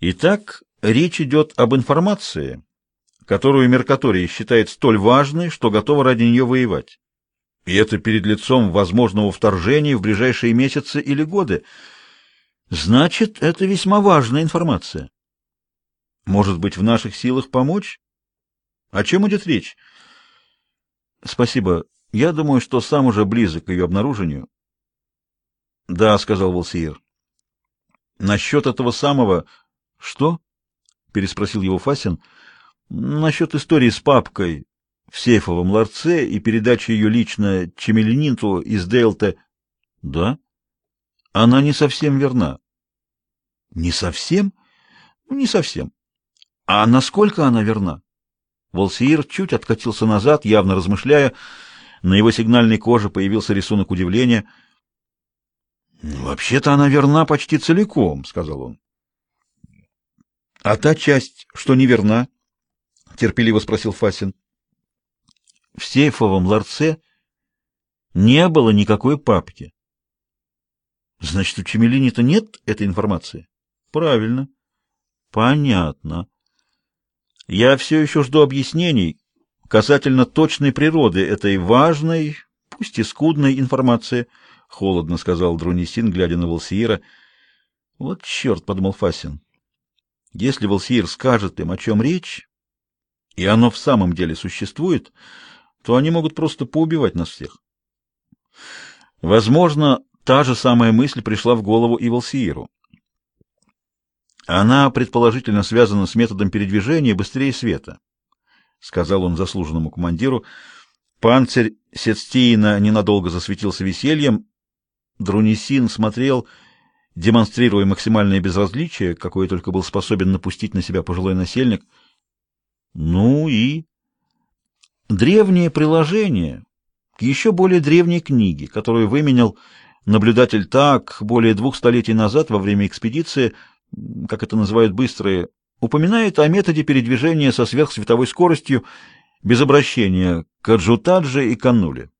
Итак, речь идет об информации, которую Меркатория считает столь важной, что готова ради нее воевать. И это перед лицом возможного вторжения в ближайшие месяцы или годы. Значит, это весьма важная информация. Может быть, в наших силах помочь? О чем идет речь? Спасибо. Я думаю, что сам уже близок к ее обнаружению. Да, сказал Волсиер. Насчет этого самого... Что? Переспросил его Фасин. Насчет истории с папкой в сейфовом ларце и передачи ее лично Чемеленинту из Дейлта. Да? Она не совсем верна. Не совсем? Не совсем. А насколько она верна? Волсиир чуть откатился назад, явно размышляя. На его сигнальной коже появился рисунок удивления. «Вообще-то она верна почти целиком», — сказал он. «А та часть, что не верна?» — терпеливо спросил Фасин. «В сейфовом ларце не было никакой папки». «Значит, у Чемелини-то нет этой информации?» «Правильно». «Понятно». Я все еще жду объяснений касательно точной природы этой важной, пусть и скудной информации, — холодно сказал Друнисин, глядя на Волсиира. — Вот черт, — подумал Фасин, — если Волсиир скажет им, о чем речь, и оно в самом деле существует, то они могут просто поубивать нас всех. Возможно, та же самая мысль пришла в голову и Волсииру. Она предположительно связана с методом передвижения быстрее света, сказал он заслуженному командиру. Панцирь Сетстиина ненадолго засветился весельем. Друнисин смотрел, демонстрируя максимальное безразличие, какое только был способен напустить на себя пожилой насельник. Ну и древнее приложение к еще более древней книге, которую выменял наблюдатель Так более двух столетий назад во время экспедиции как это называют быстрые, упоминает о методе передвижения со сверхсветовой скоростью без обращения к Аджутадже и Каннуле,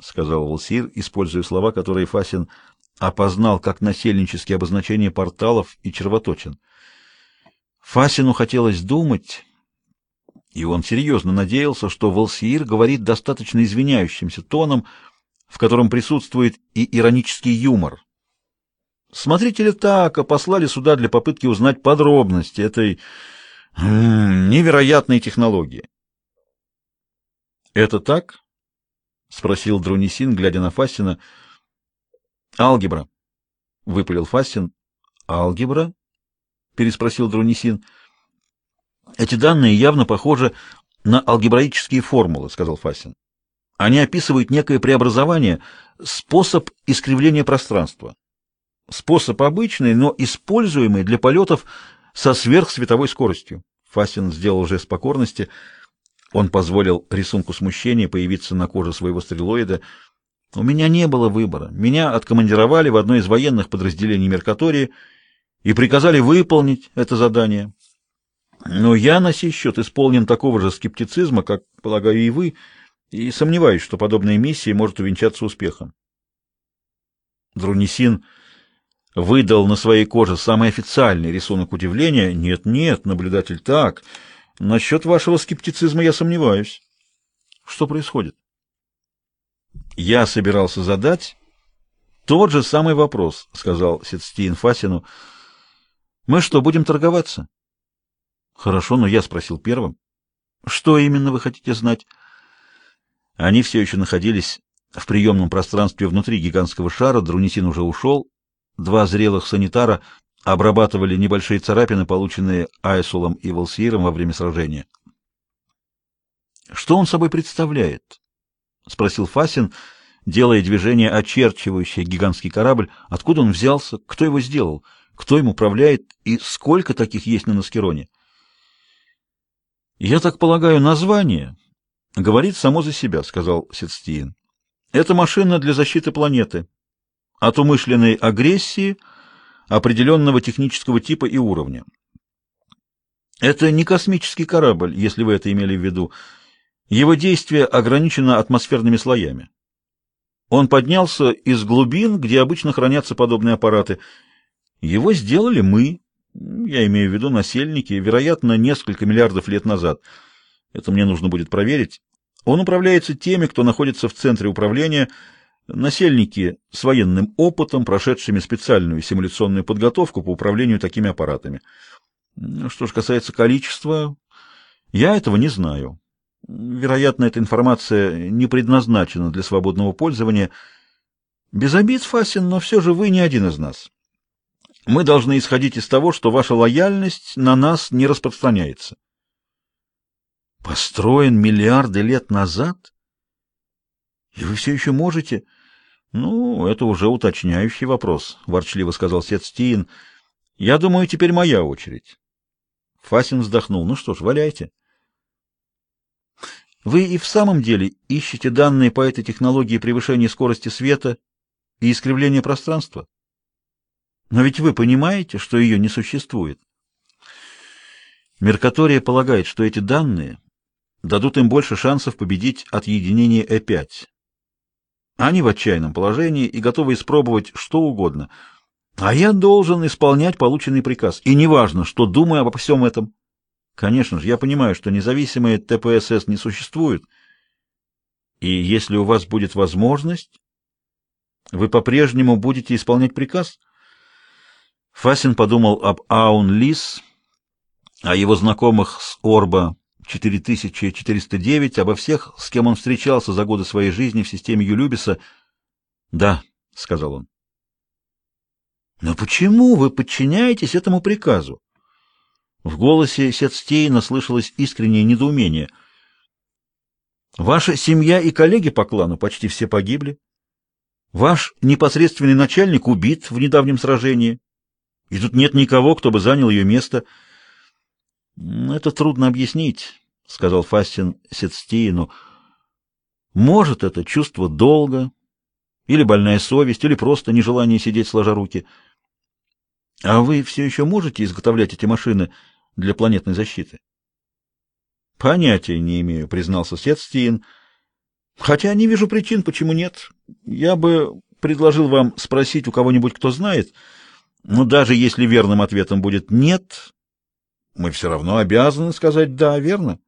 сказал Волсир, используя слова, которые Фасин опознал как насельнические обозначения порталов и червоточин. Фасину хотелось думать, и он серьезно надеялся, что Волсир говорит достаточно извиняющимся тоном, в котором присутствует и иронический юмор, Смотрители Така послали сюда для попытки узнать подробности этой невероятной технологии. «Это так?» — спросил Друнисин, глядя на Фастина. «Алгебра», — выпалил Фастин. «Алгебра?» — переспросил Друнисин. «Эти данные явно похожи на алгебраические формулы», — сказал Фастин. «Они описывают некое преобразование, способ искривления пространства. Способ обычный, но используемый для полетов со сверхсветовой скоростью. Фасин сделал жест покорности. Он позволил рисунку смущения появиться на коже своего стрелоида. У меня не было выбора. Меня откомандировали в одно из военных подразделений Меркатории и приказали выполнить это задание. Но я на сей счет исполнен такого же скептицизма, как, полагаю, и вы, и сомневаюсь, что подобная миссия может увенчаться успехом. Друнисин выдал на своей коже самый официальный рисунок удивления. Нет, нет, наблюдатель так. Насчет вашего скептицизма я сомневаюсь. Что происходит? Я собирался задать тот же самый вопрос, сказал Сетстин Фасину. Мы что, будем торговаться? Хорошо, но я спросил первым. Что именно вы хотите знать? Они все еще находились в приемном пространстве внутри гигантского шара, Друнисин уже ушел, Два зрелых санитара обрабатывали небольшие царапины, полученные Айсулом и Волсиром во время сражения. «Что он собой представляет?» — спросил Фасин, делая движение, очерчивающее гигантский корабль. «Откуда он взялся? Кто его сделал? Кто им управляет? И сколько таких есть на Наскероне?» «Я так полагаю, название говорит само за себя», — сказал Сетстиен. «Это машина для защиты планеты от умышленной агрессии определенного технического типа и уровня. Это не космический корабль, если вы это имели в виду. Его действие ограничено атмосферными слоями. Он поднялся из глубин, где обычно хранятся подобные аппараты. Его сделали мы, Я имею в виду насельники, вероятно, несколько миллиардов лет назад. Это мне нужно будет проверить. Он управляется теми, кто находится в центре управления, насельники с военным опытом, прошедшими специальную симуляционную подготовку по управлению такими аппаратами. Что же касается количества, я этого не знаю. Вероятно, эта информация не предназначена для свободного пользования. Без обид, Фасин, но все же вы не один из нас. Мы должны исходить из того, что ваша лояльность на нас не распространяется. Построен миллиарды лет назад? И вы все еще можете... Ну, это уже уточняющий вопрос, ворчливо сказал Сет Стиин. Я думаю, теперь моя очередь. Фасин вздохнул. Ну что ж, валяйте. Вы и в самом деле ищете данные по этой технологии превышения скорости света и искривления пространства? Но ведь вы понимаете, что ее не существует. Меркатория полагает, что эти данные дадут им больше шансов победить отъединение Э5. Они в отчаянном положении и готовы испробовать что угодно. А я должен исполнять полученный приказ. И неважно, что думаю обо всем этом. Конечно же, я понимаю, что независимые ТПСС не существует. И если у вас будет возможность, вы по-прежнему будете исполнять приказ? Фасин подумал об Аун Лис, о его знакомых с Орба 4409, обо всех, с кем он встречался за годы своей жизни в системе Юлюбиса. "Да", сказал он. "Но почему вы подчиняетесь этому приказу?" В голосе Сетстейна слышалось искреннее недоумение. Ваша семья и коллеги по клану почти все погибли. Ваш непосредственный начальник убит в недавнем сражении. И тут нет никого, кто бы занял ее место. Это трудно объяснить, сказал Фастин Сетстейну. Может, это чувство долга, или больная совесть, или просто нежелание сидеть сложа руки. А вы все еще можете изготовлять эти машины для планетной защиты? Понятия не имею, признался Сетстейн. Хотя не вижу причин, почему нет. Я бы предложил вам спросить у кого-нибудь, кто знает. Но даже если верным ответом будет «нет», мы все равно обязаны сказать «да», верно?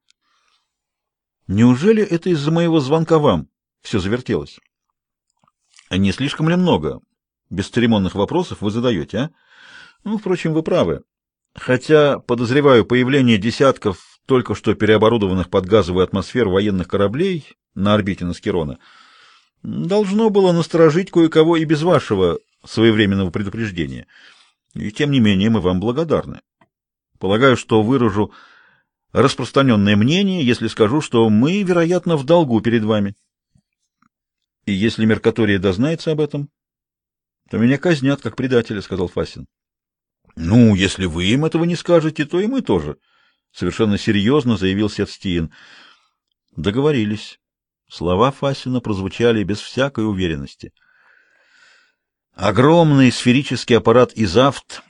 Неужели это из-за моего звонка вам все завертелось? Не слишком ли много бесцеремонных вопросов вы задаете, а? Ну, впрочем, вы правы. Хотя, подозреваю, появление десятков только что переоборудованных под газовую атмосферу военных кораблей на орбите Наскерона должно было насторожить кое-кого и без вашего своевременного предупреждения. И тем не менее мы вам благодарны. Полагаю, что выражу распространенное мнение, если скажу, что мы, вероятно, в долгу перед вами. И если Меркатория дознается об этом, то меня казнят как предателя, сказал Фасин. Ну, если вы им этого не скажете, то и мы тоже, совершенно серьезно заявил Сетстиен. Договорились. Слова Фасина прозвучали без всякой уверенности. Огромный сферический аппарат Изавт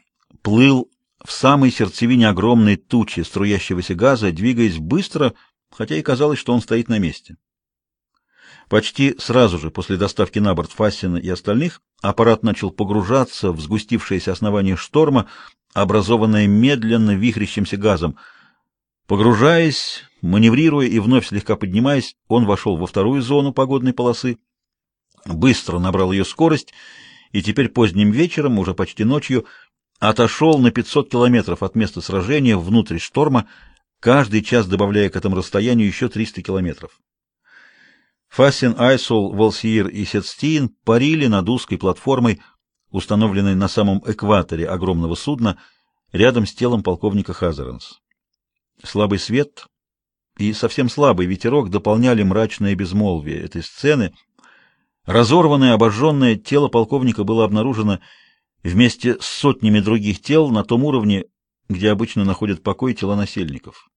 плыл в самой сердцевине огромной тучи струящегося газа, двигаясь быстро, хотя и казалось, что он стоит на месте. Почти сразу же после доставки на борт Фассина и остальных аппарат начал погружаться в сгустившееся основание шторма, образованное медленно вихрящимся газом. Погружаясь, маневрируя и вновь слегка поднимаясь, он вошел во вторую зону погодной полосы, быстро набрал ее скорость и теперь поздним вечером, уже почти ночью, отошел на 500 километров от места сражения внутрь шторма, каждый час добавляя к этому расстоянию еще 300 километров. Фасин, Айсол, Волсиир и Сетстин парили над узкой платформой, установленной на самом экваторе огромного судна, рядом с телом полковника Хазаранс. Слабый свет и совсем слабый ветерок дополняли мрачное безмолвие этой сцены — Разорванное, обожженное тело полковника было обнаружено вместе с сотнями других тел на том уровне, где обычно находят покой тела насельников.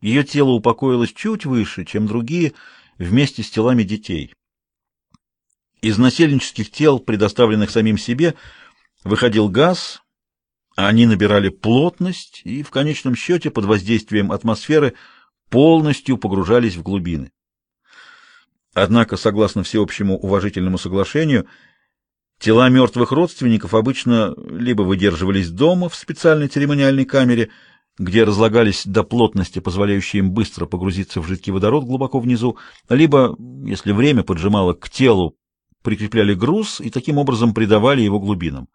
Ее тело упокоилось чуть выше, чем другие, вместе с телами детей. Из насельнических тел, предоставленных самим себе, выходил газ, они набирали плотность и в конечном счете под воздействием атмосферы полностью погружались в глубины. Однако, согласно всеобщему уважительному соглашению, Тела мертвых родственников обычно либо выдерживались дома в специальной церемониальной камере, где разлагались до плотности, позволяющей им быстро погрузиться в жидкий водород глубоко внизу, либо, если время поджимало к телу, прикрепляли груз и таким образом придавали его глубинам.